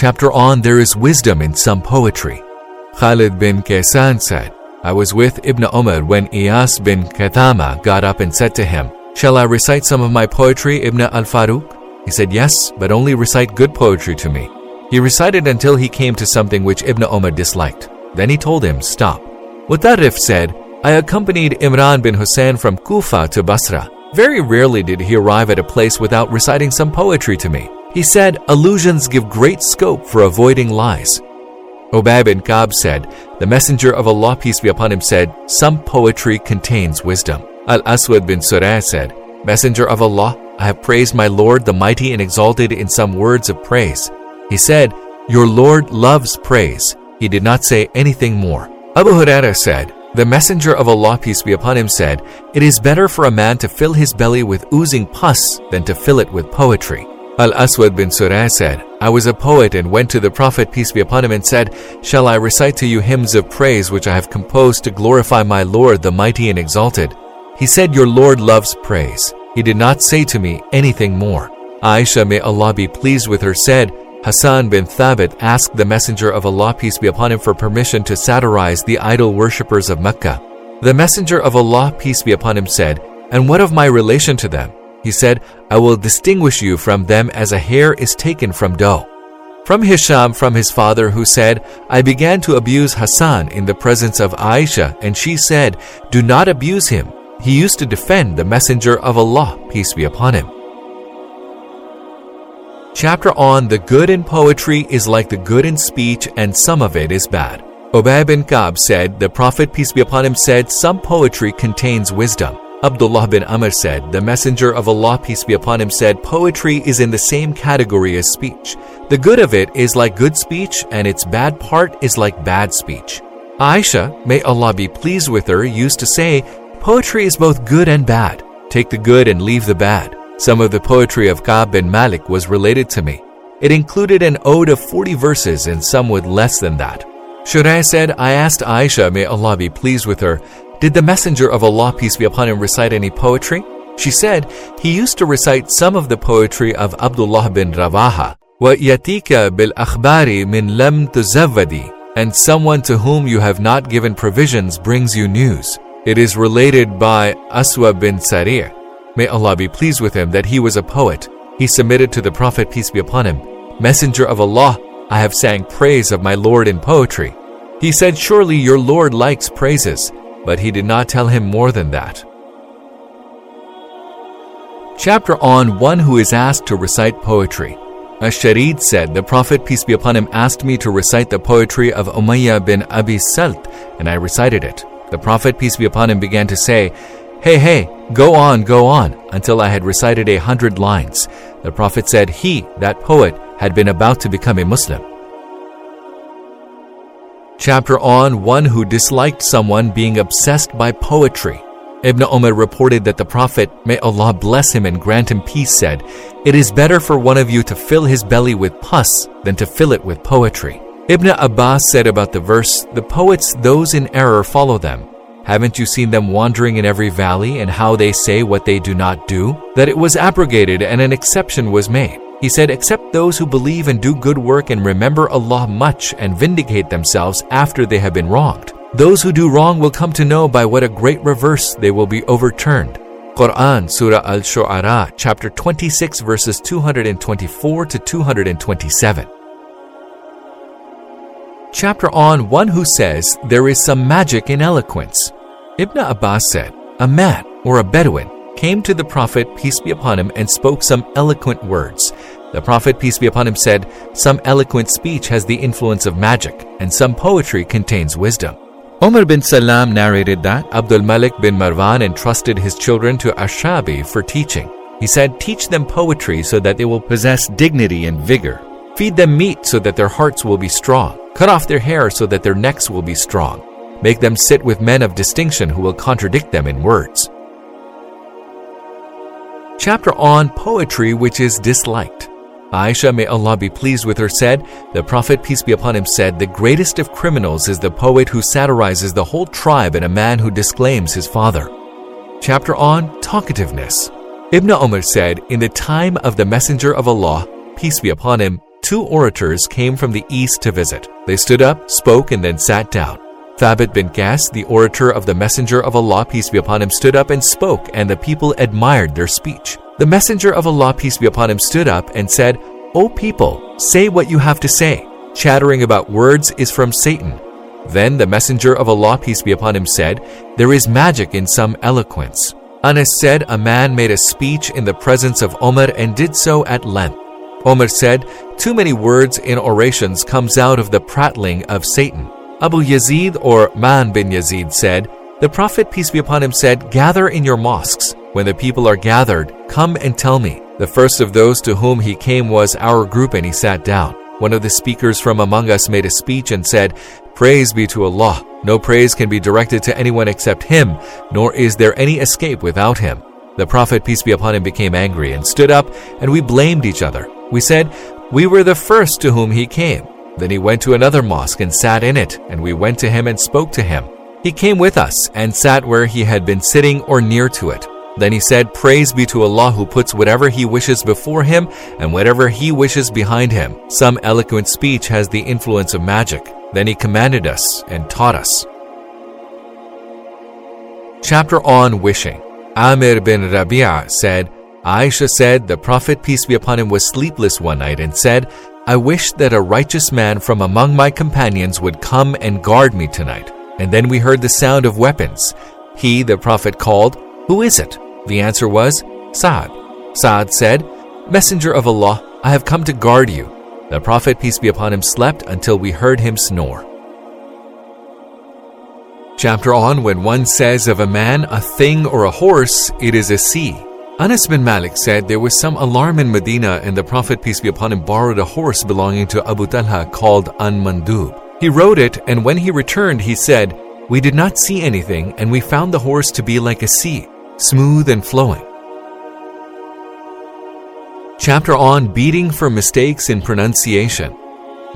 Chapter on There is Wisdom in Some Poetry. Khalid bin Kaysan said, I was with Ibn Umar when Iyas bin Kathama got up and said to him, Shall I recite some of my poetry, Ibn al Faruq? He said, Yes, but only recite good poetry to me. He recited until he came to something which Ibn Umar disliked. Then he told him, Stop. Mutarrif said, I accompanied Imran bin Hussein from Kufa to Basra. Very rarely did he arrive at a place without reciting some poetry to me. He said, Illusions give great scope for avoiding lies. Ubay bin Ka'b said, The Messenger of Allah, peace be upon him, said, Some poetry contains wisdom. Al Aswad bin Surah said, Messenger of Allah, I have praised my Lord, the Mighty and Exalted, in some words of praise. He said, Your Lord loves praise. He did not say anything more. Abu Huraira said, The Messenger of Allah, peace be upon him, said, It is better for a man to fill his belly with oozing pus than to fill it with poetry. Al Aswad bin Surah said, I was a poet and went to the Prophet, peace be upon him, and said, Shall I recite to you hymns of praise which I have composed to glorify my Lord, the Mighty and Exalted? He said, Your Lord loves praise. He did not say to me anything more. Aisha, may Allah be pleased with her, said, Hassan bin Thabit asked the Messenger of Allah, peace be upon him, for permission to satirize the idol worshippers of Mecca. The Messenger of Allah, peace be upon him, said, And what of my relation to them? He said, I will distinguish you from them as a hair is taken from dough. From Hisham, from his father, who said, I began to abuse Hassan in the presence of Aisha, and she said, Do not abuse him. He used to defend the Messenger of Allah, peace be upon him. Chapter on The good in poetry is like the good in speech, and some of it is bad. Ubay bin Ka'b said, The Prophet, peace be upon him, said, Some poetry contains wisdom. Abdullah bin Amr said, The Messenger of Allah, peace be upon him, said, Poetry is in the same category as speech. The good of it is like good speech, and its bad part is like bad speech. Aisha, may Allah be pleased with her, used to say, Poetry is both good and bad. Take the good and leave the bad. Some of the poetry of Ka'b bin Malik was related to me. It included an ode of 40 verses and some with less than that. Shureh said, I asked Aisha, may Allah be pleased with her, did the Messenger of Allah, peace be upon him, recite any poetry? She said, he used to recite some of the poetry of Abdullah bin Rawaha. وَيَتِيكَ بِالْأَخْبَارِ مِنْ لَمْ تُزَوَّدِ And someone to whom you have not given provisions brings you news. It is related by Aswa bin Sarir. May Allah be pleased with him that he was a poet. He submitted to the Prophet, peace be upon him, Messenger of Allah, I have sang praise of my Lord in poetry. He said, Surely your Lord likes praises but he did not tell him more than that. Chapter on one who is asked to recite poetry. Ash-Sharid said, The Prophet, peace be upon him, asked me to recite the poetry of Umayyah bin Abi Salt, and I recited it. The Prophet, peace be upon him, began to say, Hey, hey, go on, go on, until I had recited a hundred lines. The Prophet said, He, that poet, had been about to become a Muslim chapter on one who disliked someone being obsessed by poetry. Ibn Umar reported that the Prophet, may Allah bless him and grant him peace, said, It is better for one of you to fill his belly with pus than to fill it with poetry. Ibn Abbas said about the verse, The poets, those in error, follow them. Haven't you seen them wandering in every valley and how they say what they do not do? That it was abrogated and an exception was made. He said, Except those who believe and do good work and remember Allah much and vindicate themselves after they have been wronged. Those who do wrong will come to know by what a great reverse they will be overturned. Quran, Surah Al Shu'ara, chapter 26, verses 224 to 227. Chapter on one who says there is some magic in eloquence. Ibn Abbas said, A man or a Bedouin came to the Prophet, peace be upon him, and spoke some eloquent words. The Prophet, peace be upon him, said, Some eloquent speech has the influence of magic, and some poetry contains wisdom. Omar bin Salam narrated that Abdul Malik bin Marwan entrusted his children to Ash-Sha'bi for teaching. He said, Teach them poetry so that they will possess dignity and vigor. Feed them meat so that their hearts will be strong. Cut off their hair so that their necks will be strong. Make them sit with men of distinction who will contradict them in words chapter on poetry which is disliked. Aisha, may Allah be pleased with her, said, The Prophet, peace be upon him, said, The greatest of criminals is the poet who satirizes the whole tribe and a man who disclaims his father. Chapter on talkativeness. Ibn Umar said, In the time of the Messenger of Allah, peace be upon him, two orators came from the east to visit. They stood up, spoke, and then sat down. Thabit bin Qais, the orator of the Messenger of Allah, peace be upon him, stood up and spoke, and the people admired their speech. The Messenger of Allah, peace be upon him, stood up and said, O people, say what you have to say. Chattering about words is from Satan. Then the Messenger of Allah, peace be upon him, said, There is magic in some eloquence. Anas said, A man made a speech in the presence of Omar and did so at length. Omar said, Too many words in orations comes out of the prattling of Satan. Abu Yazid or Ma'n bin Yazid said, The Prophet, peace be upon him, said, Gather in your mosques. When the people are gathered, come and tell me. The first of those to whom he came was our group, and he sat down. One of the speakers from among us made a speech and said, Praise be to Allah. No praise can be directed to anyone except Him, nor is there any escape without Him. The Prophet, peace be upon him, became angry and stood up, and we blamed each other. We said, We were the first to whom he came. Then he went to another mosque and sat in it, and we went to him and spoke to him. He came with us and sat where he had been sitting or near to it. Then he said, Praise be to Allah who puts whatever he wishes before him and whatever he wishes behind him. Some eloquent speech has the influence of magic. Then he commanded us and taught us. Chapter on Wishing Amir bin Rabi'a said, Aisha said, The Prophet, peace be upon him, was sleepless one night and said, I wish that a righteous man from among my companions would come and guard me tonight. And then we heard the sound of weapons. He, the Prophet, called, Who is it? The answer was, Sa'ad. Sa'ad said, Messenger of Allah, I have come to guard you. The Prophet, peace be upon him, slept until we heard him snore. Chapter on When one says of a man, a thing, or a horse, it is a sea. Anas bin Malik said there was some alarm in Medina and the Prophet, peace be upon him, borrowed a horse belonging to Abu Talha called An Mandub. He rode it, and when he returned, he said, We did not see anything, and we found the horse to be like a sea, smooth and flowing. Chapter on Beating for Mistakes in Pronunciation.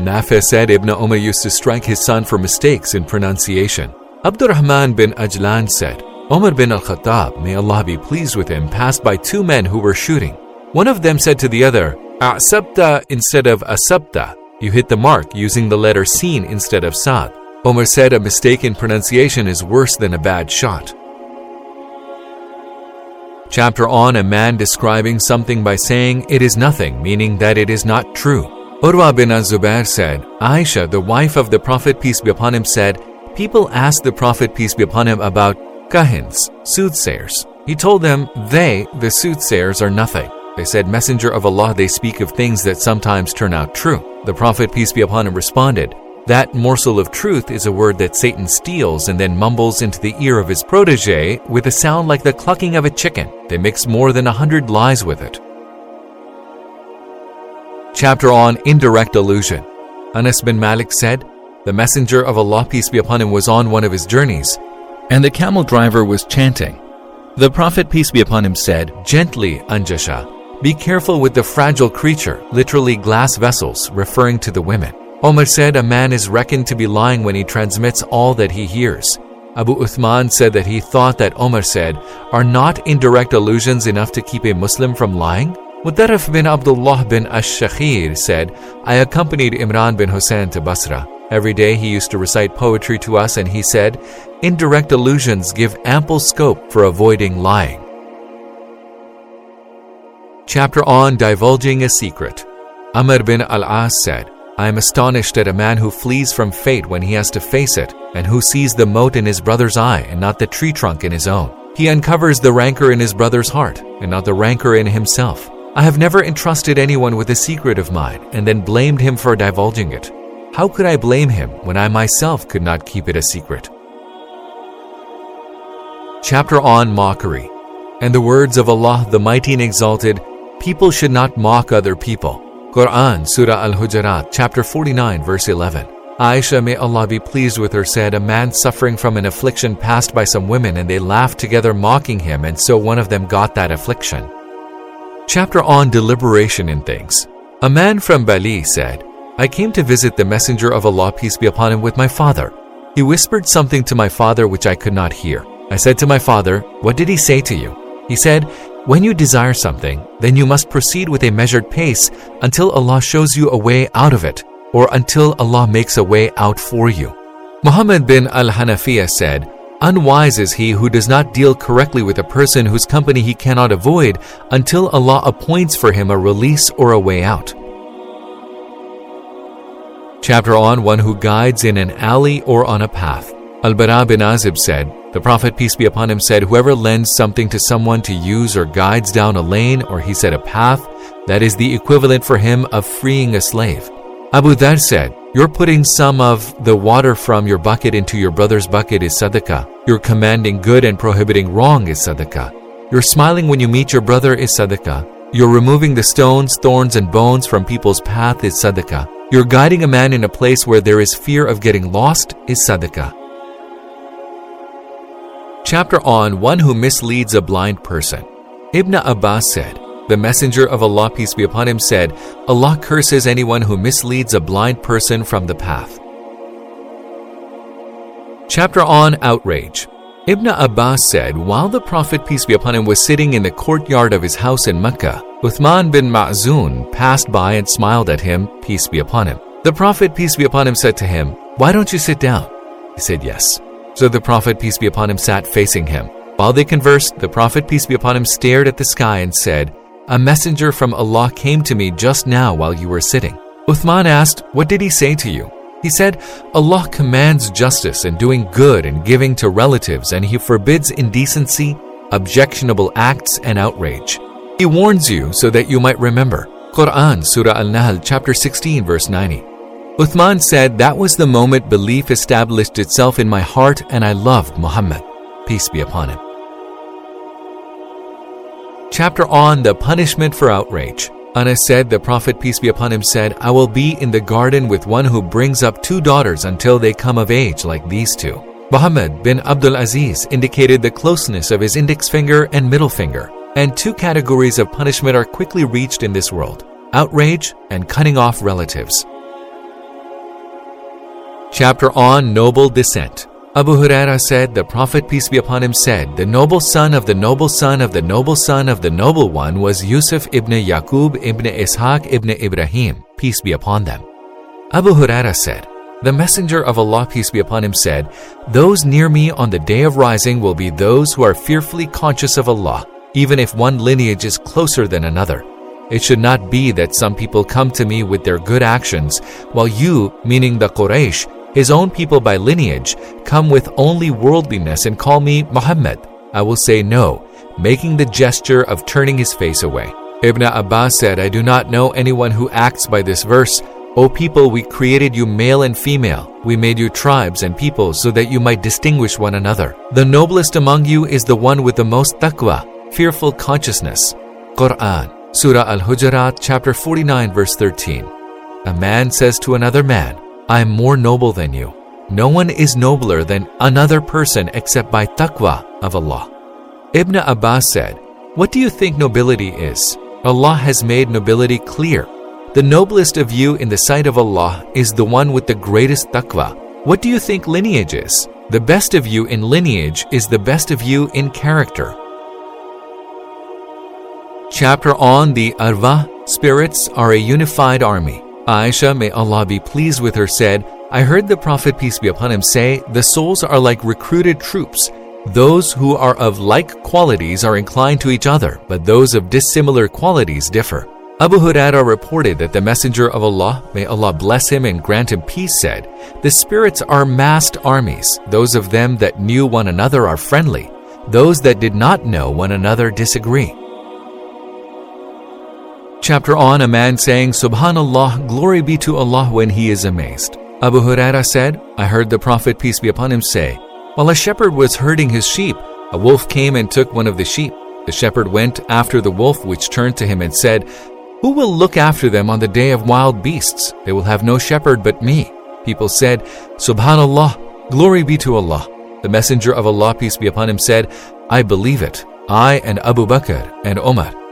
Nafi said Ibn Umar used to strike his son for mistakes in pronunciation. Abdurrahman bin Ajlan said, Omar bin al Khattab, may Allah be pleased with him, passed by two men who were shooting. One of them said to the other, A'sabta instead of asabta. You hit the mark using the letter sin instead of sad. Omar said a mistake in pronunciation is worse than a bad shot. Chapter on a man describing something by saying it is nothing, meaning that it is not true. Urwa bin Az-Zubair said, Aisha, the wife of the Prophet peace be upon him, said, People asked the Prophet peace be upon him about kahins, soothsayers. He told them they, the soothsayers, are nothing. They said, Messenger of Allah, they speak of things that sometimes turn out true. The Prophet, peace be upon him, responded, That morsel of truth is a word that Satan steals and then mumbles into the ear of his protege with a sound like the clucking of a chicken. They mix more than a hundred lies with it. Chapter on Indirect Allusion Anas bin Malik said, The Messenger of Allah, peace be upon him, was on one of his journeys and the camel driver was chanting. The Prophet, peace be upon him, said, Gently, Anjasha, be careful with the fragile creature, literally glass vessels, referring to the women. Omar said, A man is reckoned to be lying when he transmits all that he hears. Abu Uthman said that he thought that Omar said, Are not indirect allusions enough to keep a Muslim from lying? Mutarrif bin Abdullah bin Ash-Shakhir said, I accompanied Imran bin Hussein to Basra. Every day he used to recite poetry to us, and he said, Indirect allusions give ample scope for avoiding lying. Chapter on Divulging a Secret. Amr bin al As said, I am astonished at a man who flees from fate when he has to face it, and who sees the mote in his brother's eye and not the tree trunk in his own. He uncovers the rancor in his brother's heart and not the rancor in himself. I have never entrusted anyone with a secret of mine and then blamed him for divulging it. How could I blame him when I myself could not keep it a secret? Chapter on Mockery And the words of Allah, the Mighty and Exalted, people should not mock other people. Quran, Surah Al Hujurat, chapter 49, verse 11. Aisha, may Allah be pleased with her, said, A man suffering from an affliction passed by some women, and they laughed together, mocking him, and so one of them got that affliction. Chapter on Deliberation in Things. A man from Bali said, I came to visit the Messenger of Allah, peace be upon him, with my father. He whispered something to my father which I could not hear. I said to my father, What did he say to you? He said, When you desire something, then you must proceed with a measured pace until Allah shows you a way out of it, or until Allah makes a way out for you. Muhammad bin al Hanafiya said, Unwise is he who does not deal correctly with a person whose company he cannot avoid until Allah appoints for him a release or a way out. Chapter on one who guides in an alley or on a path. Al Bara bin Azib said, The Prophet, peace be upon him, said, Whoever lends something to someone to use or guides down a lane, or he said a path, that is the equivalent for him of freeing a slave. Abu Dhar said, You're putting some of the water from your bucket into your brother's bucket is sadaqah. You're commanding good and prohibiting wrong is sadaqah. You're smiling when you meet your brother is sadaqah. You're removing the stones, thorns, and bones from people's path is sadaqah. You're guiding a man in a place where there is fear of getting lost is sadaqah. Chapter on One Who Misleads a Blind Person. Ibn Abbas said, The Messenger of Allah, peace be upon him, said, Allah curses anyone who misleads a blind person from the path. Chapter on Outrage. Ibn Abbas said, While the Prophet, peace be upon him, was sitting in the courtyard of his house in Mecca, Uthman bin Ma'zun passed by and smiled at him, peace be upon him. The Prophet, peace be upon him, said to him, Why don't you sit down? He said, Yes. So the Prophet, peace be upon him, sat facing him. While they conversed, the Prophet, peace be upon him, stared at the sky and said, A messenger from Allah came to me just now while you were sitting. Uthman asked, What did he say to you? He said, Allah commands justice and doing good and giving to relatives, and He forbids indecency, objectionable acts, and outrage. He warns you so that you might remember. Quran, Surah Al Nahl, chapter 16, verse 90. Uthman said, That was the moment belief established itself in my heart and I loved Muhammad. Peace be upon him. Chapter on the punishment for outrage. Anas said, The Prophet, peace be upon him, said, I will be in the garden with one who brings up two daughters until they come of age like these two. Muhammad bin Abdul Aziz indicated the closeness of his index finger and middle finger, and two categories of punishment are quickly reached in this world outrage and cutting off relatives. Chapter on Noble Descent. Abu Huraira said, The Prophet, peace be upon him, said, The noble son of the noble son of the noble son of the noble one was Yusuf ibn Yaqub ibn Ishaq ibn Ibrahim, peace be upon them. Abu Huraira said, The Messenger of Allah, peace be upon him, said, Those near me on the day of rising will be those who are fearfully conscious of Allah, even if one lineage is closer than another. It should not be that some people come to me with their good actions, while you, meaning the Quraysh, his own people by lineage, come with only worldliness and call me Muhammad, I will say no, making the gesture of turning his face away. Ibn Abbas said, I do not know anyone who acts by this verse. O people, we created you male and female. We made you tribes and peoples so that you might distinguish one another. The noblest among you is the one with the most taqwa, fearful consciousness. Quran, Surah Al Hujurat, chapter 49, verse 13. A man says to another man, I am more noble than you. No one is nobler than another person except by taqwa of Allah. Ibn Abbas said, What do you think nobility is? Allah has made nobility clear. The noblest of you in the sight of Allah is the one with the greatest taqwa. What do you think lineage is? The best of you in lineage is the best of you in character. Chapter on the Arwah Spirits are a unified army. Aisha, may Allah be pleased with her, said, I heard the Prophet, peace be upon him, say, The souls are like recruited troops. Those who are of like qualities are inclined to each other, but those of dissimilar qualities differ. Abu Huraira reported that the Messenger of Allah, may Allah bless him and grant him peace, said, The spirits are massed armies. Those of them that knew one another are friendly. Those that did not know one another disagree chapter on a man saying, Subhanallah, glory be to Allah when he is amazed. Abu Huraira said, I heard the Prophet, peace be upon him, say, While a shepherd was herding his sheep, a wolf came and took one of the sheep. The shepherd went after the wolf, which turned to him and said, Who will look after them on the day of wild beasts? They will have no shepherd but me. People said, Subhanallah, glory be to Allah. The Messenger of Allah, peace be upon him, said, I believe it, I and Abu Bakr and Omar.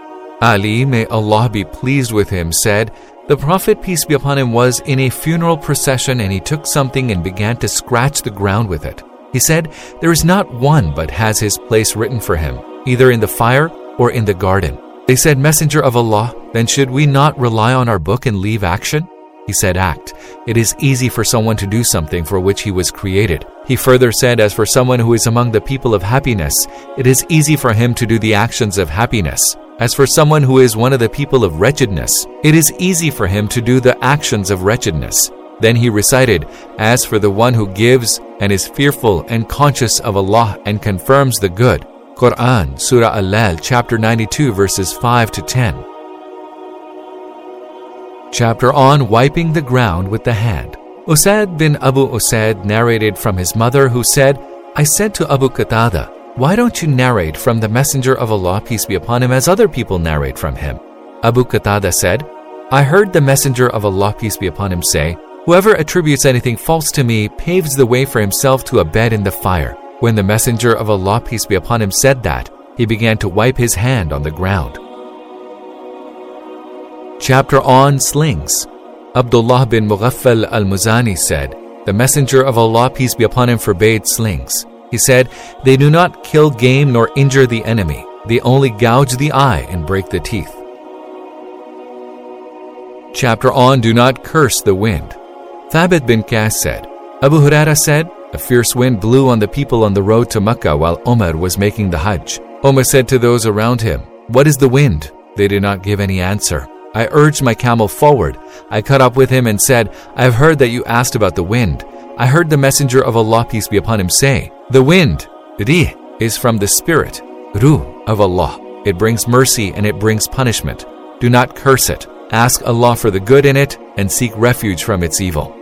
Ali, may Allah be pleased with him, said, The Prophet, peace be upon him, was in a funeral procession and he took something and began to scratch the ground with it. He said, There is not one but has his place written for him, either in the fire or in the garden? They said, Messenger of Allah, then should we not rely on our book and leave action? He said, Act. It is easy for someone to do something for which he was created. He further said, As for someone who is among the people of happiness, it is easy for him to do the actions of happiness. As for someone who is one of the people of wretchedness, it is easy for him to do the actions of wretchedness. Then he recited, As for the one who gives and is fearful and conscious of Allah and confirms the good. Quran, Surah Al-Lail, chapter 92, verses 5 to 10 chapter on wiping the ground with the hand. Usaid bin Abu Usaid narrated from his mother, who said, I said to Abu Qatada, Why don't you narrate from the Messenger of Allah, peace be upon him, as other people narrate from him? Abu Qatada said, I heard the Messenger of Allah, peace be upon him, say, Whoever attributes anything false to me paves the way for himself to a bed in the fire. When the Messenger of Allah, peace be upon him, said that, he began to wipe his hand on the ground. Chapter on Slings Abdullah bin Mughaffal al Muzani said, The Messenger of Allah, peace be upon him, forbade slings. He said, They do not kill game nor injure the enemy, they only gouge the eye and break the teeth. Chapter on Do not curse the wind. Thabit bin Qais said, Abu Huraira said, A fierce wind blew on the people on the road to Mecca while Omar was making the Hajj. Omar said to those around him, What is the wind? They did not give any answer. I urged my camel forward. I caught up with him and said, I have heard that you asked about the wind. I heard the Messenger of Allah, peace be upon him, say, The wind, rih, is from the Spirit, ruh, of Allah. It brings mercy and it brings punishment. Do not curse it. Ask Allah for the good in it and seek refuge from its evil.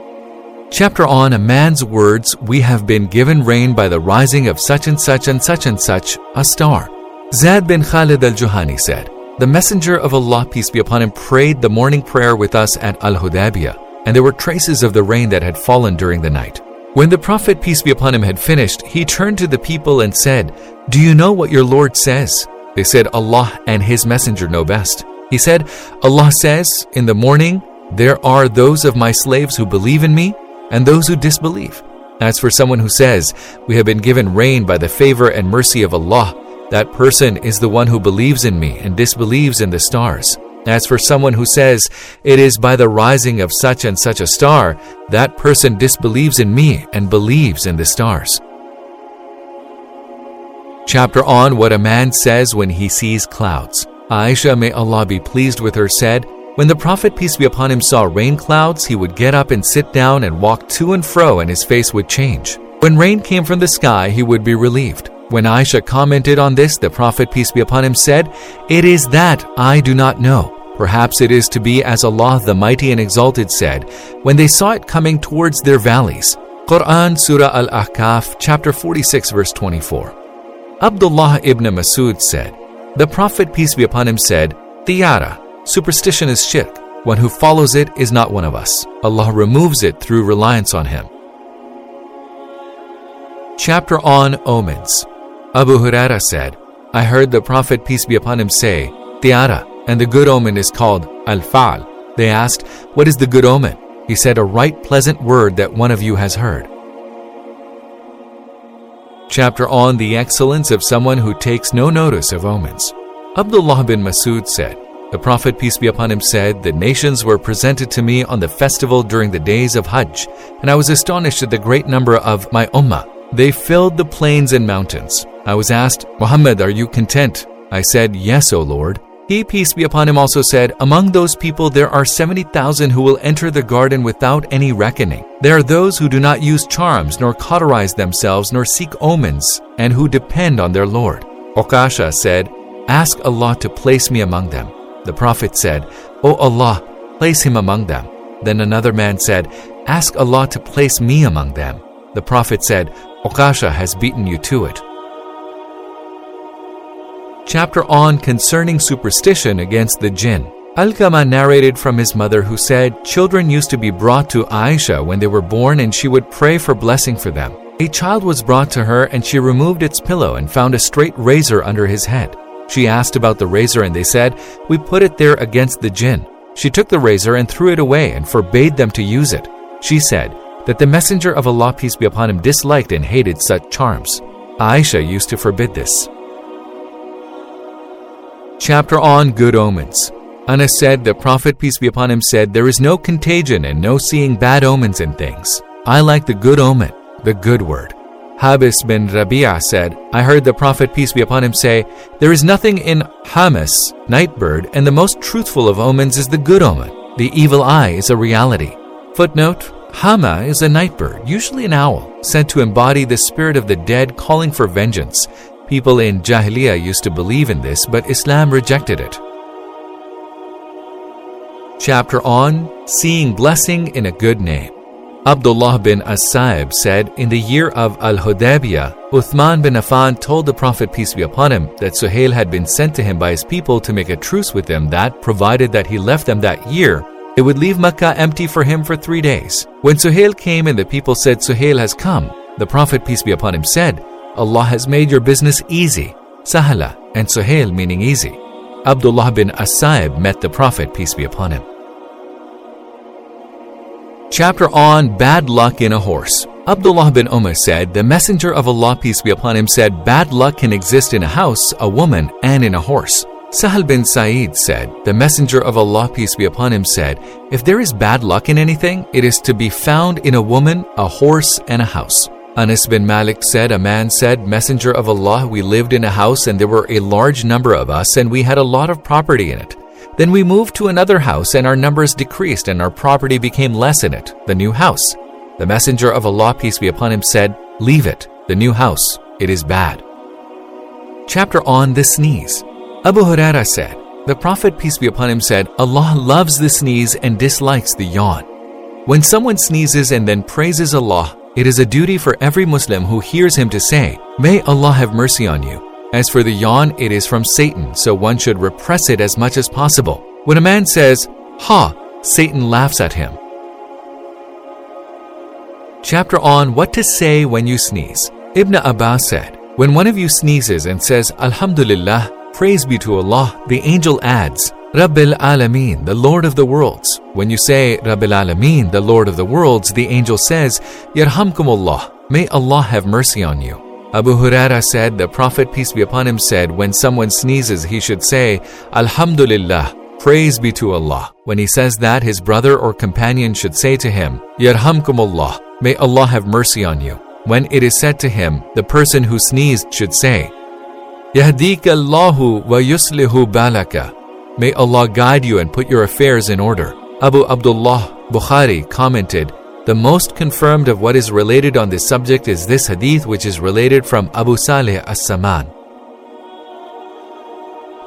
Chapter on a man's words, we have been given rain by the rising of such and such and such and such a star. Zayd bin Khalid al Juhani said, the Messenger of Allah, peace be upon him, prayed the morning prayer with us at Al Hudaybiyah, and there were traces of the rain that had fallen during the night. When the Prophet, peace be upon him, had finished, he turned to the people and said, Do you know what your Lord says? They said, Allah and His Messenger know best. He said, Allah says, In the morning, there are those of my slaves who believe in me and those who disbelieve. As for someone who says, We have been given rain by the favor and mercy of Allah, that person is the one who believes in me and disbelieves in the stars. As for someone who says, It is by the rising of such and such a star, that person disbelieves in me and believes in the stars. Chapter on what a man says when he sees clouds. Aisha, may Allah be pleased with her, said, When the Prophet, peace be upon him, saw rain clouds, he would get up and sit down and walk to and fro, and his face would change. When rain came from the sky, he would be relieved. When Aisha commented on this, the Prophet, peace be upon him, said, It is that I do not know. Perhaps it is to be as Allah the Mighty and Exalted said, when they saw it coming towards their valleys. Quran Surah Al Ahqaf, chapter 46, verse 24. Abdullah ibn Masud said, The Prophet, peace be upon him, said, Tiara, superstition is shirk. One who follows it is not one of us. Allah removes it through reliance on Him. Chapter on Omens Abu Huraira said, I heard the Prophet, peace be upon him, say, Tiara, and the good omen is called Al-Fa'al. They asked, What is the good omen? He said, A right pleasant word that one of you has heard. Chapter on the excellence of someone who takes no notice of omens. Abdullah bin Masud said, The Prophet, peace be upon him, said, The nations were presented to me on the festival during the days of Hajj, and I was astonished at the great number of my ummah. They filled the plains and mountains. I was asked, Muhammad, are you content? I said, Yes, O Lord. He, peace be upon him, also said, Among those people there are 70,000 who will enter the garden without any reckoning. There are those who do not use charms, nor cauterize themselves, nor seek omens, and who depend on their Lord. Okasha said, Ask Allah to place me among them. The Prophet said, O Allah, place him among them. Then another man said, Ask Allah to place me among them. The Prophet said, Okasha has beaten you to it chapter on concerning superstition against the jinn. Alqama narrated from his mother who said, Children used to be brought to Aisha when they were born and she would pray for blessing for them. A child was brought to her and she removed its pillow and found a straight razor under his head. She asked about the razor and they said, We put it there against the jinn. She took the razor and threw it away and forbade them to use it. She said that the Messenger of Allah, peace be upon him, disliked and hated such charms. Aisha used to forbid this. Chapter on Good Omens. Anas said, The Prophet, peace be upon him, said, There is no contagion and no seeing bad omens in things. I like the good omen, the good word. Habis bin Rabi'ah said, I heard the Prophet, peace be upon him, say, There is nothing in Hamas, nightbird, and the most truthful of omens is the good omen. The evil eye is a reality. Footnote Hama is a nightbird, usually an owl, said to embody the spirit of the dead calling for vengeance. People in Jahiliyyah used to believe in this, but Islam rejected it. Chapter on Seeing Blessing in a Good Name. Abdullah bin As-Sa'ib said, In the year of Al-Hudaybiyah, Uthman bin Affan told the Prophet peace be upon him that Suhail had been sent to him by his people to make a truce with them that, provided that he left them that year, it would leave Mecca empty for him for three days. When Suhail came and the people said, Suhail has come, the Prophet, peace be upon him, said, Allah has made your business easy. Sahala, and Suhail meaning easy. Abdullah bin As-Sa'ib met the Prophet, peace be upon him. Chapter on Bad Luck in a Horse. Abdullah bin Umar said, The Messenger of Allah, peace be upon him, said, Bad luck can exist in a house, a woman, and in a horse. Sahal bin Sa'id said, The Messenger of Allah, peace be upon him, said, If there is bad luck in anything, it is to be found in a woman, a horse, and a house. Anas bin Malik said, A man said, Messenger of Allah, we lived in a house and there were a large number of us and we had a lot of property in it. Then we moved to another house and our numbers decreased and our property became less in it, the new house. The Messenger of Allah, peace be upon him, said, Leave it, the new house, it is bad. Chapter on the sneeze. Abu Huraira said, The Prophet, peace be upon him, said, Allah loves the sneeze and dislikes the yawn. When someone sneezes and then praises Allah, it is a duty for every Muslim who hears him to say, May Allah have mercy on you. As for the yawn, it is from Satan, so one should repress it as much as possible. When a man says, Ha, Satan laughs at him. Chapter on What to Say When You Sneeze. Ibn Abbas said, When one of you sneezes and says, Alhamdulillah, Praise be to Allah, the angel adds, Rabbil Alameen, the Lord of the worlds. When you say Rabbil Alameen, the Lord of the worlds, the angel says, Yarhamkumullah, may Allah have mercy on you. Abu Huraira said, the Prophet, peace be upon him, said, when someone sneezes, he should say, Alhamdulillah, praise be to Allah. When he says that, his brother or companion should say to him, Yarhamkumullah, may Allah have mercy on you. When it is said to him, the person who sneezed should say, Yahdika Allahu wa yuslihu balaka. May Allah guide you and put your affairs in order. Abu Abdullah Bukhari commented, The most confirmed of what is related on this subject is this hadith which is related from Abu Salih as-Saman.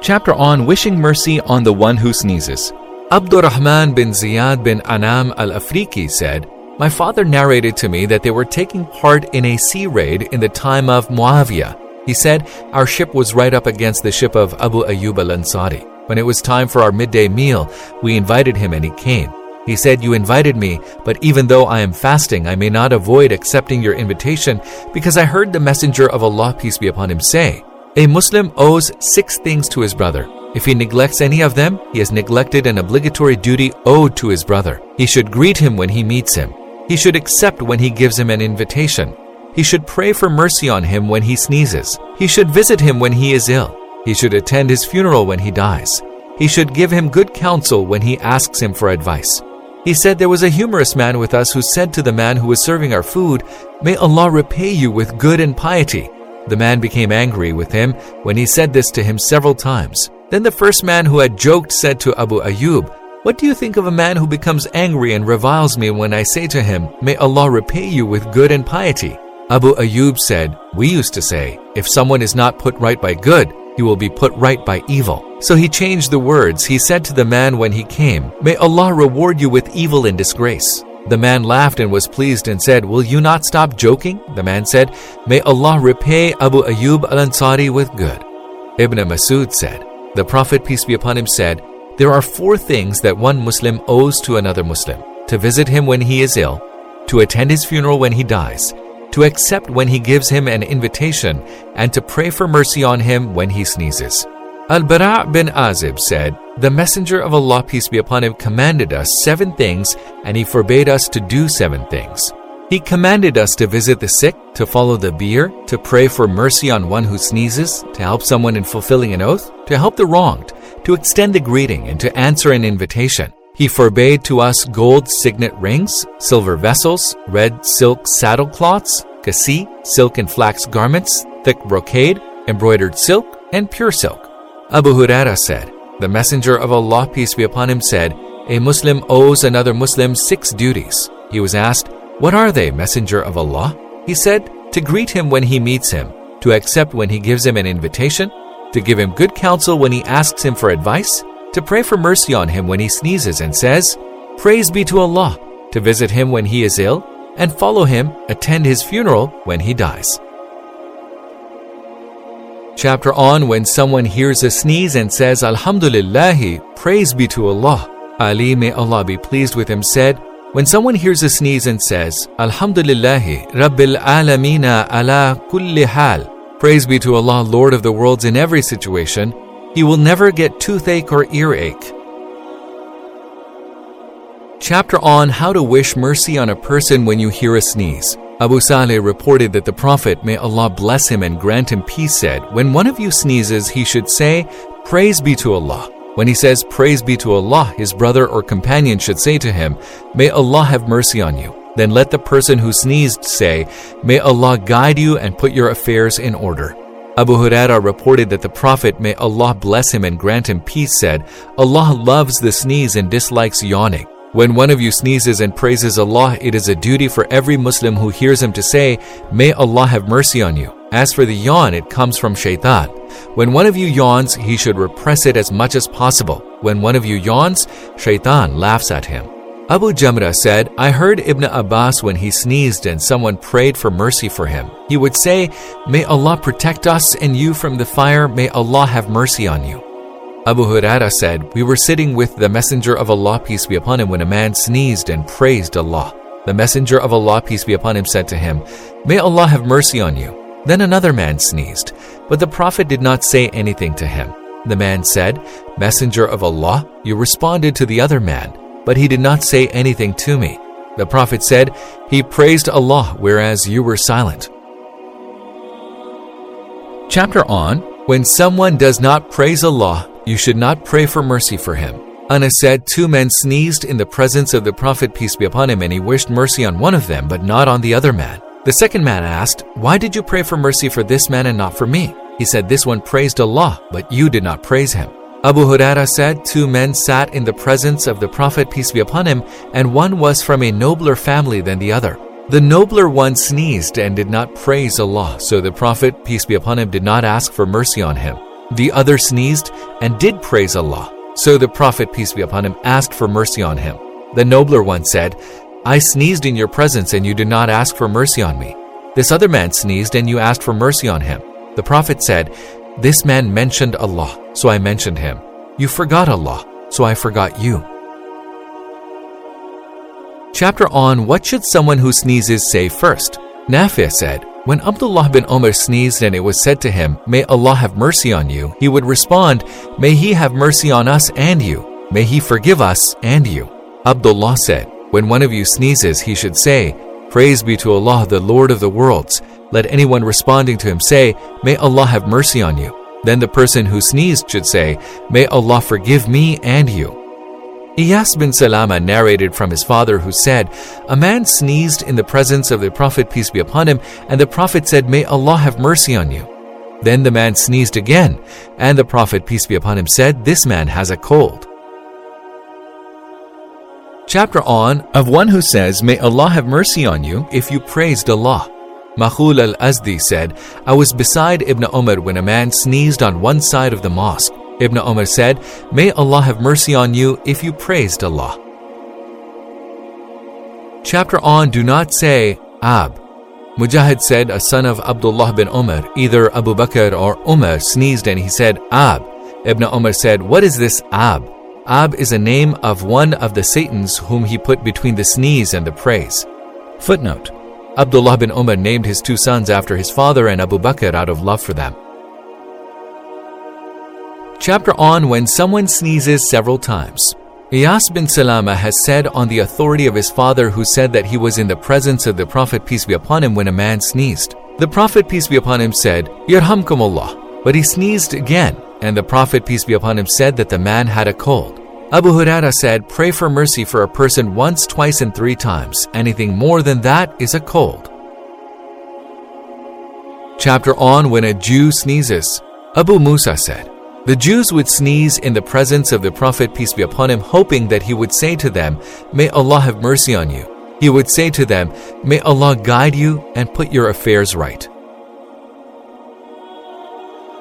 Chapter on Wishing Mercy on the One Who Sneezes. Abdurrahman bin Ziyad bin Anam al-Afriki said, My father narrated to me that they were taking part in a sea raid in the time of Muawiyah he said, Our ship was right up against the ship of Abu Ayyub al Ansari. When it was time for our midday meal, we invited him and he came. He said, You invited me, but even though I am fasting, I may not avoid accepting your invitation because I heard the Messenger of Allah, peace be upon him, say, A Muslim owes six things to his brother. If he neglects any of them, he has neglected an obligatory duty owed to his brother. He should greet him when he meets him. He should accept when he gives him an invitation. He should pray for mercy on him when he sneezes. He should visit him when he is ill. He should attend his funeral when he dies. He should give him good counsel when he asks him for advice. He said there was a humorous man with us who said to the man who was serving our food, May Allah repay you with good and piety. The man became angry with him when he said this to him several times. Then the first man who had joked said to Abu Ayyub, What do you think of a man who becomes angry and reviles me when I say to him, May Allah repay you with good and piety? Abu Ayyub said, We used to say, if someone is not put right by good, he will be put right by evil. So he changed the words. He said to the man when he came, May Allah reward you with evil and disgrace. The man laughed and was pleased and said, Will you not stop joking? The man said, May Allah repay Abu Ayyub al Ansari with good. Ibn Masud said, The Prophet, peace be upon him, said, There are four things that one Muslim owes to another Muslim to visit him when he is ill, to attend his funeral when he dies, to accept when he gives him an invitation, and to pray for mercy on him when he sneezes. Al Bara' bin Azib said, The Messenger of Allah, peace be upon him, commanded us seven things, and he forbade us to do seven things. He commanded us to visit the sick, to follow the bier, to pray for mercy on one who sneezes, to help someone in fulfilling an oath, to help the wronged, to extend the greeting, and to answer an invitation. He forbade to us gold signet rings, silver vessels, red silk saddlecloths, kasi, silk and flax garments, thick brocade, embroidered silk, and pure silk. Abu Huraira said, The Messenger of Allah, peace be upon him, said, A Muslim owes another Muslim six duties. He was asked, What are they, Messenger of Allah? He said, To greet him when he meets him, to accept when he gives him an invitation, to give him good counsel when he asks him for advice, to pray for mercy on him when he sneezes and says, Praise be to Allah, to visit him when he is ill, and follow him, attend his funeral when he dies. Chapter on when someone hears a sneeze and says, Alhamdulillah, praise be to Allah. Ali, may Allah be pleased with him, said, When someone hears a sneeze and says, Alhamdulillah, Rabbil Alamina ala kulli hal, praise be to Allah, Lord of the worlds in every situation, he will never get toothache or earache. Chapter on How to Wish Mercy on a Person When You Hear a Sneeze. Abu Saleh reported that the Prophet, may Allah bless him and grant him peace, said, When one of you sneezes, he should say, Praise be to Allah. When he says, Praise be to Allah, his brother or companion should say to him, May Allah have mercy on you. Then let the person who sneezed say, May Allah guide you and put your affairs in order. Abu Huraira reported that the Prophet, may Allah bless him and grant him peace, said, Allah loves the sneeze and dislikes yawning. When one of you sneezes and praises Allah, it is a duty for every Muslim who hears him to say, May Allah have mercy on you. As for the yawn, it comes from shaitan. When one of you yawns, he should repress it as much as possible. When one of you yawns, shaitan laughs at him. Abu Jamra said, I heard Ibn Abbas when he sneezed and someone prayed for mercy for him. He would say, May Allah protect us and you from the fire, may Allah have mercy on you. Abu Huraira said, We were sitting with the Messenger of Allah, peace be upon him, when a man sneezed and praised Allah. The Messenger of Allah, peace be upon him, said to him, May Allah have mercy on you. Then another man sneezed, but the Prophet did not say anything to him. The man said, Messenger of Allah, you responded to the other man but he did not say anything to me. The Prophet said, He praised Allah, whereas you were silent. Chapter on When someone does not praise Allah, you should not pray for mercy for him. Anas said, Two men sneezed in the presence of the Prophet, peace be upon him, and he wished mercy on one of them, but not on the other man. The second man asked, Why did you pray for mercy for this man and not for me? He said, This one praised Allah, but you did not praise him. Abu Huraira said, Two men sat in the presence of the Prophet, peace be upon him, and one was from a nobler family than the other. The nobler one sneezed and did not praise Allah, so the Prophet, peace be upon him, did not ask for mercy on him. The other sneezed and did praise Allah, so the Prophet, peace be upon him, asked for mercy on him. The nobler one said, I sneezed in your presence and you did not ask for mercy on me. This other man sneezed and you asked for mercy on him. The Prophet said, This man mentioned Allah so I mentioned him. You forgot Allah, so I forgot you. Chapter on What should someone who sneezes say first? Nafi said, When Abdullah bin Umar sneezed and it was said to him, May Allah have mercy on you, he would respond, May He have mercy on us and you. May He forgive us and you. Abdullah said, When one of you sneezes, he should say, Praise be to Allah, the Lord of the worlds. Let anyone responding to him say, May Allah have mercy on you. Then the person who sneezed should say, May Allah forgive me and you. Iyas bin Salama narrated from his father who said, A man sneezed in the presence of the Prophet, peace be upon him, and the Prophet said, May Allah have mercy on you. Then the man sneezed again, and the Prophet, peace be upon him, said, This man has a cold. Chapter on of one who says, May Allah have mercy on you if you praised Allah. Makhul al Azdi said, I was beside Ibn Umar when a man sneezed on one side of the mosque. Ibn Umar said, May Allah have mercy on you if you praised Allah. Chapter on Do not say Ab. Mujahid said, a son of Abdullah bin Umar, either Abu Bakr or Umar, sneezed and he said, Ab. Ibn Umar said, What is this Ab? Ab is a name of one of the Satans whom he put between the sneeze and the praise. Footnote Abdullah bin Umar named his two sons after his father and Abu Bakr out of love for them. Chapter on when someone sneezes several times. Iyas bin Salama has said on the authority of his father who said that he was in the presence of the Prophet peace be upon him when a man sneezed. The Prophet peace be upon him said, Yarhamkumullah, but he sneezed again, and the Prophet peace be upon him said that the man had a cold. Abu Huraira said, Pray for mercy for a person once, twice, and three times. Anything more than that is a cold. Chapter on When a Jew Sneezes. Abu Musa said, The Jews would sneeze in the presence of the Prophet, peace be upon him, hoping that he would say to them, May Allah have mercy on you. He would say to them, May Allah guide you and put your affairs right.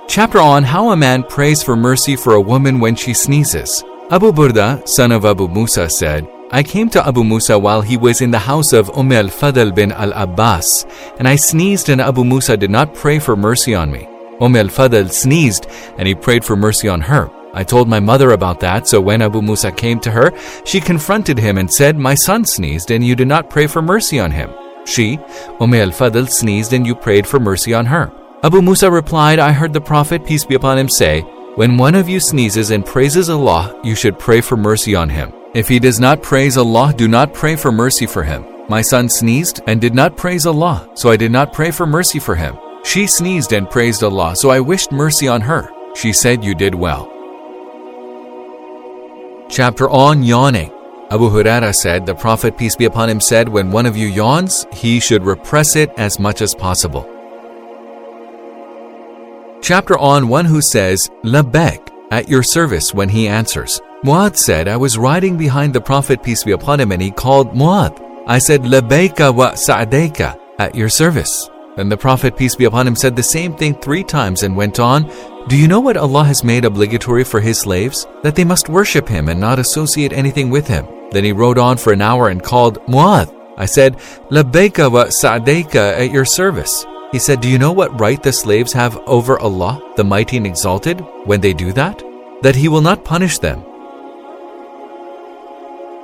Chapter on How a Man Prays for Mercy for a Woman When She Sneezes. Abu Burda, son of Abu Musa, said, I came to Abu Musa while he was in the house of Umm al-Fadl bin al-Abbas, and I sneezed and Abu Musa did not pray for mercy on me. Umm al-Fadl sneezed and he prayed for mercy on her. I told my mother about that, so when Abu Musa came to her, she confronted him and said, My son sneezed and you did not pray for mercy on him. She, Umm al-Fadl, sneezed and you prayed for mercy on her. Abu Musa replied, I heard the Prophet, peace be upon him, say, when one of you sneezes and praises Allah, you should pray for mercy on him. If he does not praise Allah, do not pray for mercy for him. My son sneezed and did not praise Allah, so I did not pray for mercy for him. She sneezed and praised Allah, so I wished mercy on her. She said, You did well. Chapter on Yawning. Abu Huraira said, The Prophet, peace be upon him, said, When one of you yawns, he should repress it as much as possible. Chapter on one who says, Labbaik, at your service when he answers. Muad said, I was riding behind the Prophet, peace be upon him, and he called Muad. I said, Labbaika wa sa'daika, at your service. Then the Prophet, peace be upon him, said the same thing three times and went on, Do you know what Allah has made obligatory for His slaves? That they must worship Him and not associate anything with Him. Then he rode on for an hour and called Muad. I said, Labbaika wa sa'daika, at your service. He said, Do you know what right the slaves have over Allah, the Mighty and Exalted, when they do that? That He will not punish them.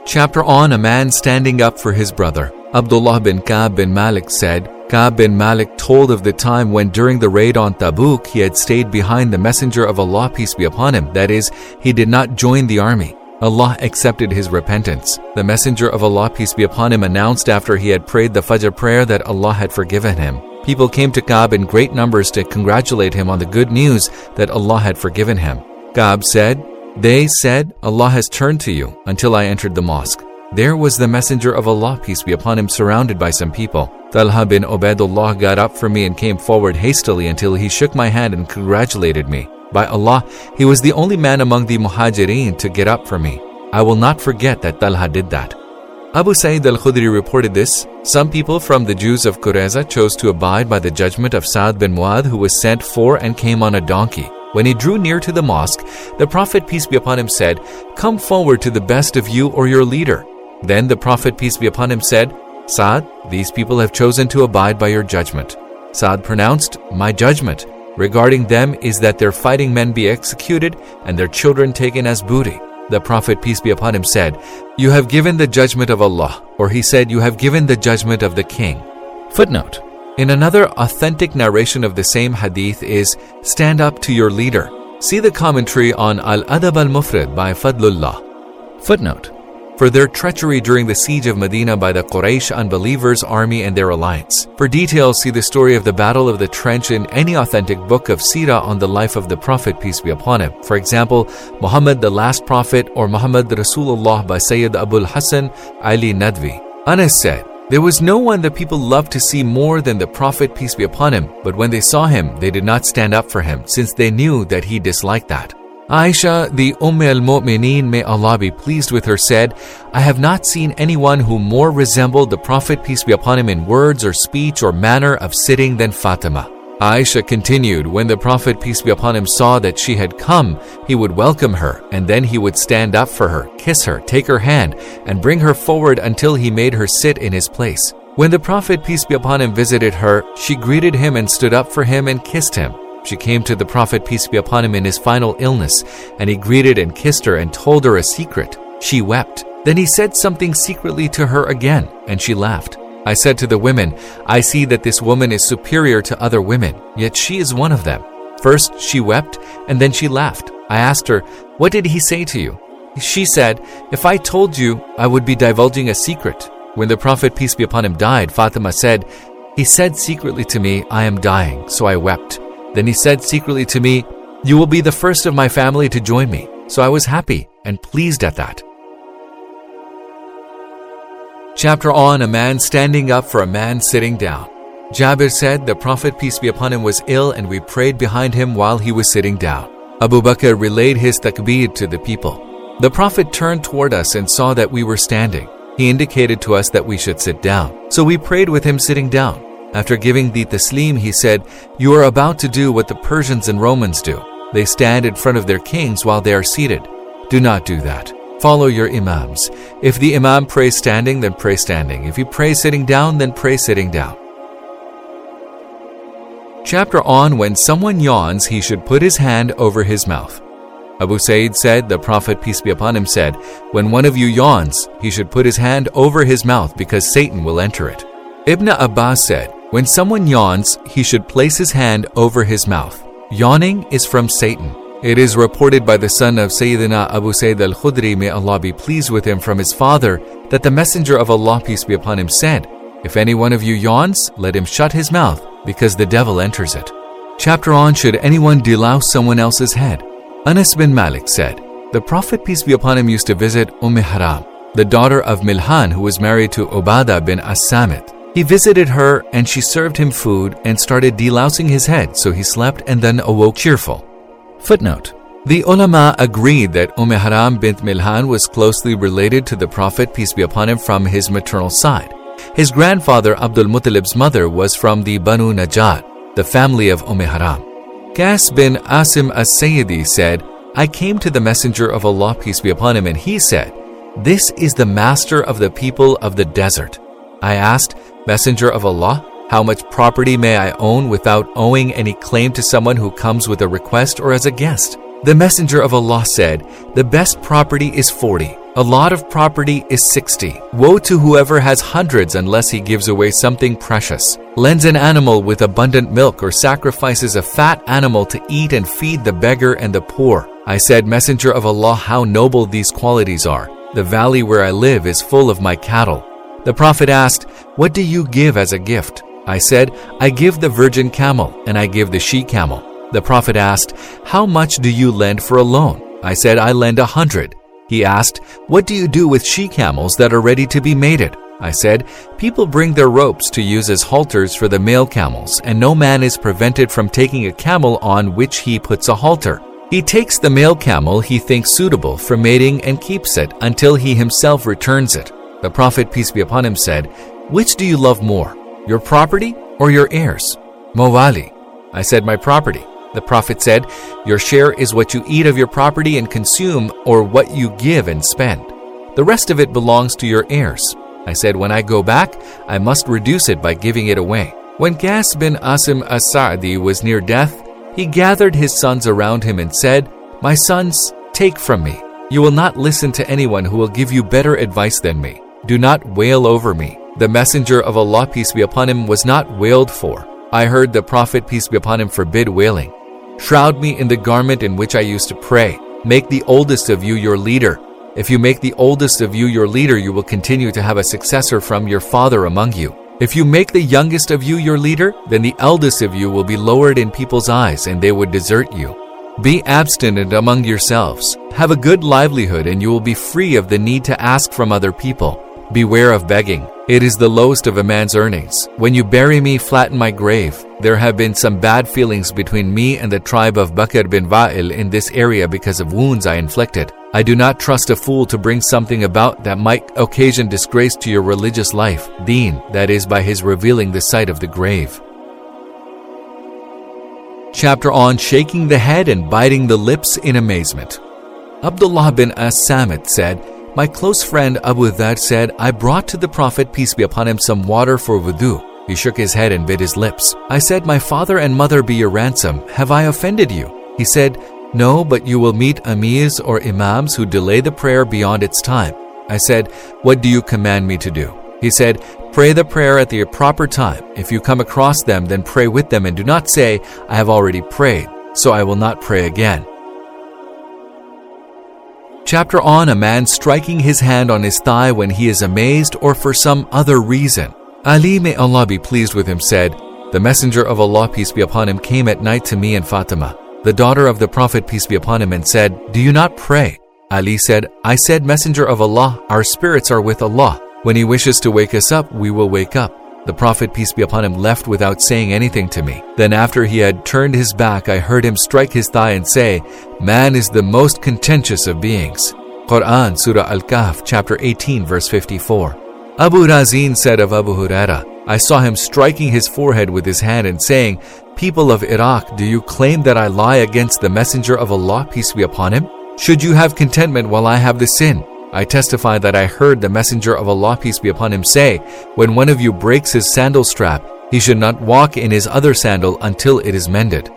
Chapter on a man standing up for his brother. Abdullah bin Ka'b bin Malik said, Ka'b bin Malik told of the time when during the raid on Tabuk he had stayed behind the Messenger of Allah, peace be upon him. That is, he did not join the army. Allah accepted his repentance. The Messenger of Allah, peace be upon him, announced after he had prayed the Fajr prayer that Allah had forgiven him. People came to Ka'b in great numbers to congratulate him on the good news that Allah had forgiven him. Ka'b said, They said, Allah has turned to you until I entered the mosque. There was the Messenger of Allah, peace be upon him, surrounded by some people. Talha bin Ubaidullah got up from me and came forward hastily until he shook my hand and congratulated me. By Allah, he was the only man among the Muhajirin to get up for me. I will not forget that Talha did that. Abu Sa'id al-Khudri reported this. Some people from the Jews of Qurayza chose to abide by the judgment of Sa'd bin Mu'adh who was sent for and came on a donkey. When he drew near to the mosque, the Prophet, peace be upon him, said, Come forward to the best of you or your leader. Then the Prophet, peace be upon him, said, Sa'd, these people have chosen to abide by your judgment. Sa'd pronounced, My judgment regarding them is that their fighting men be executed and their children taken as booty. The Prophet, peace be upon him, said, You have given the judgment of Allah, or he said, You have given the judgment of the king. Footnote In another authentic narration of the same hadith is, Stand up to your leader. See the commentary on Al Adab al Mufrad by Fadlullah. Footnote for their treachery during the siege of Medina by the Quraysh unbelievers army and their alliance. For details, see the story of the Battle of the Trench in any authentic book of Sirah on the life of the Prophet, peace be upon him. For example, Muhammad the Last Prophet or Muhammad Rasulullah by Sayyid Abul Hassan Ali Nadvi. Anas said, there was no one that people loved to see more than the Prophet, peace be upon him, but when they saw him, they did not stand up for him, since they knew that he disliked that. Aisha, the Umm al Mu'mineen, may Allah be pleased with her, said, I have not seen anyone who more resembled the Prophet, peace be upon him, in words or speech or manner of sitting than Fatima. Aisha continued, When the Prophet, peace be upon him, saw that she had come, he would welcome her, and then he would stand up for her, kiss her, take her hand, and bring her forward until he made her sit in his place. When the Prophet, peace be upon him, visited her, she greeted him and stood up for him and kissed him. She came to the Prophet, peace be upon him, in his final illness, and he greeted and kissed her and told her a secret. She wept. Then he said something secretly to her again, and she laughed. I said to the women, I see that this woman is superior to other women, yet she is one of them. First she wept, and then she laughed. I asked her, What did he say to you? She said, If I told you, I would be divulging a secret. When the Prophet, peace be upon him, died, Fatima said, He said secretly to me, I am dying, so I wept. Then he said secretly to me, You will be the first of my family to join me. So I was happy and pleased at that. Chapter on a man standing up for a man sitting down. Jabir said, The Prophet, peace be upon him, was ill and we prayed behind him while he was sitting down. Abu Bakr relayed his takbir to the people. The Prophet turned toward us and saw that we were standing. He indicated to us that we should sit down. So we prayed with him sitting down. After giving the taslim, he said, You are about to do what the Persians and Romans do. They stand in front of their kings while they are seated. Do not do that. Follow your imams. If the imam prays standing, then pray standing. If he prays sitting down, then pray sitting down. Chapter on when someone yawns, he should put his hand over his mouth. Abu Sa'id said, the Prophet, peace be upon him, said, When one of you yawns, he should put his hand over his mouth because Satan will enter it. Ibn Abbas said, When someone yawns, he should place his hand over his mouth. Yawning is from Satan. It is reported by the son of Sayyidina Abu Sa'id al Khudri, may Allah be pleased with him, from his father, that the Messenger of Allah, peace be upon him, said, If any one of you yawns, let him shut his mouth, because the devil enters it. Chapter on Should anyone delouse someone else's head? Anas bin Malik said, The Prophet, peace be upon him, used to visit Umm Haram, the daughter of Milhan, who was married to Ubadah bin As-Samit. He visited her and she served him food and started delousing his head, so he slept and then awoke cheerful. Footnote The ulama agreed that Umm Haram bint Milhan was closely related to the Prophet, peace be upon him, from his maternal side. His grandfather Abdul Muttalib's mother was from the Banu Najjar, the family of Umm Haram. Qais bin Asim as-Sayyidi said, I came to the Messenger of Allah, peace be upon him, and he said, This is the master of the people of the desert. I asked, Messenger of Allah, how much property may I own without owing any claim to someone who comes with a request or as a guest? The Messenger of Allah said, The best property is 40. A lot of property is 60. Woe to whoever has hundreds unless he gives away something precious, lends an animal with abundant milk, or sacrifices a fat animal to eat and feed the beggar and the poor. I said, Messenger of Allah, how noble these qualities are. The valley where I live is full of my cattle. The Prophet asked, What do you give as a gift? I said, I give the virgin camel and I give the she camel. The Prophet asked, How much do you lend for a loan? I said, I lend a hundred. He asked, What do you do with she camels that are ready to be mated? I said, People bring their ropes to use as halters for the male camels, and no man is prevented from taking a camel on which he puts a halter. He takes the male camel he thinks suitable for mating and keeps it until he himself returns it. The Prophet, peace be upon him, said, Which do you love more, your property or your heirs? Mawali. I said, My property. The Prophet said, Your share is what you eat of your property and consume, or what you give and spend. The rest of it belongs to your heirs. I said, When I go back, I must reduce it by giving it away. When Qais bin Asim as Sa'di was near death, he gathered his sons around him and said, My sons, take from me. You will not listen to anyone who will give you better advice than me. Do not wail over me. The Messenger of Allah, peace be upon him, was not wailed for. I heard the Prophet, peace be upon him, forbid wailing. Shroud me in the garment in which I used to pray. Make the oldest of you your leader. If you make the oldest of you your leader, you will continue to have a successor from your father among you. If you make the youngest of you your leader, then the eldest of you will be lowered in people's eyes and they would desert you. Be abstinent among yourselves. Have a good livelihood and you will be free of the need to ask from other people. Beware of begging. It is the lowest of a man's earnings. When you bury me flat in my grave, there have been some bad feelings between me and the tribe of Bakr bin Wa'il in this area because of wounds I inflicted. I do not trust a fool to bring something about that might occasion disgrace to your religious life, deen, that is, by his revealing the site of the grave. Chapter on shaking the head and biting the lips in amazement. Abdullah bin As-Samit said, My close friend Abu Dhar said, I brought to the Prophet, peace be upon him, some water for wudu. He shook his head and bit his lips. I said, My father and mother be your ransom. Have I offended you? He said, No, but you will meet amirs or imams who delay the prayer beyond its time. I said, What do you command me to do? He said, Pray the prayer at the proper time. If you come across them, then pray with them and do not say, I have already prayed, so I will not pray again. Chapter on a man striking his hand on his thigh when he is amazed or for some other reason. Ali, may Allah be pleased with him, said, The Messenger of Allah, peace be upon him, came at night to me and Fatima, the daughter of the Prophet, peace be upon him, and said, Do you not pray? Ali said, I said, Messenger of Allah, our spirits are with Allah. When He wishes to wake us up, we will wake up. The Prophet, peace be upon him, left without saying anything to me. Then, after he had turned his back, I heard him strike his thigh and say, Man is the most contentious of beings. Quran, Surah Al Kahf, chapter 18, verse 54. Abu Razin said of Abu Huraira, I saw him striking his forehead with his hand and saying, People of Iraq, do you claim that I lie against the Messenger of Allah, peace be upon him? Should you have contentment while I have the sin? I testify that I heard the Messenger of Allah, peace be upon him, say, When one of you breaks his sandal strap, he should not walk in his other sandal until it is mended.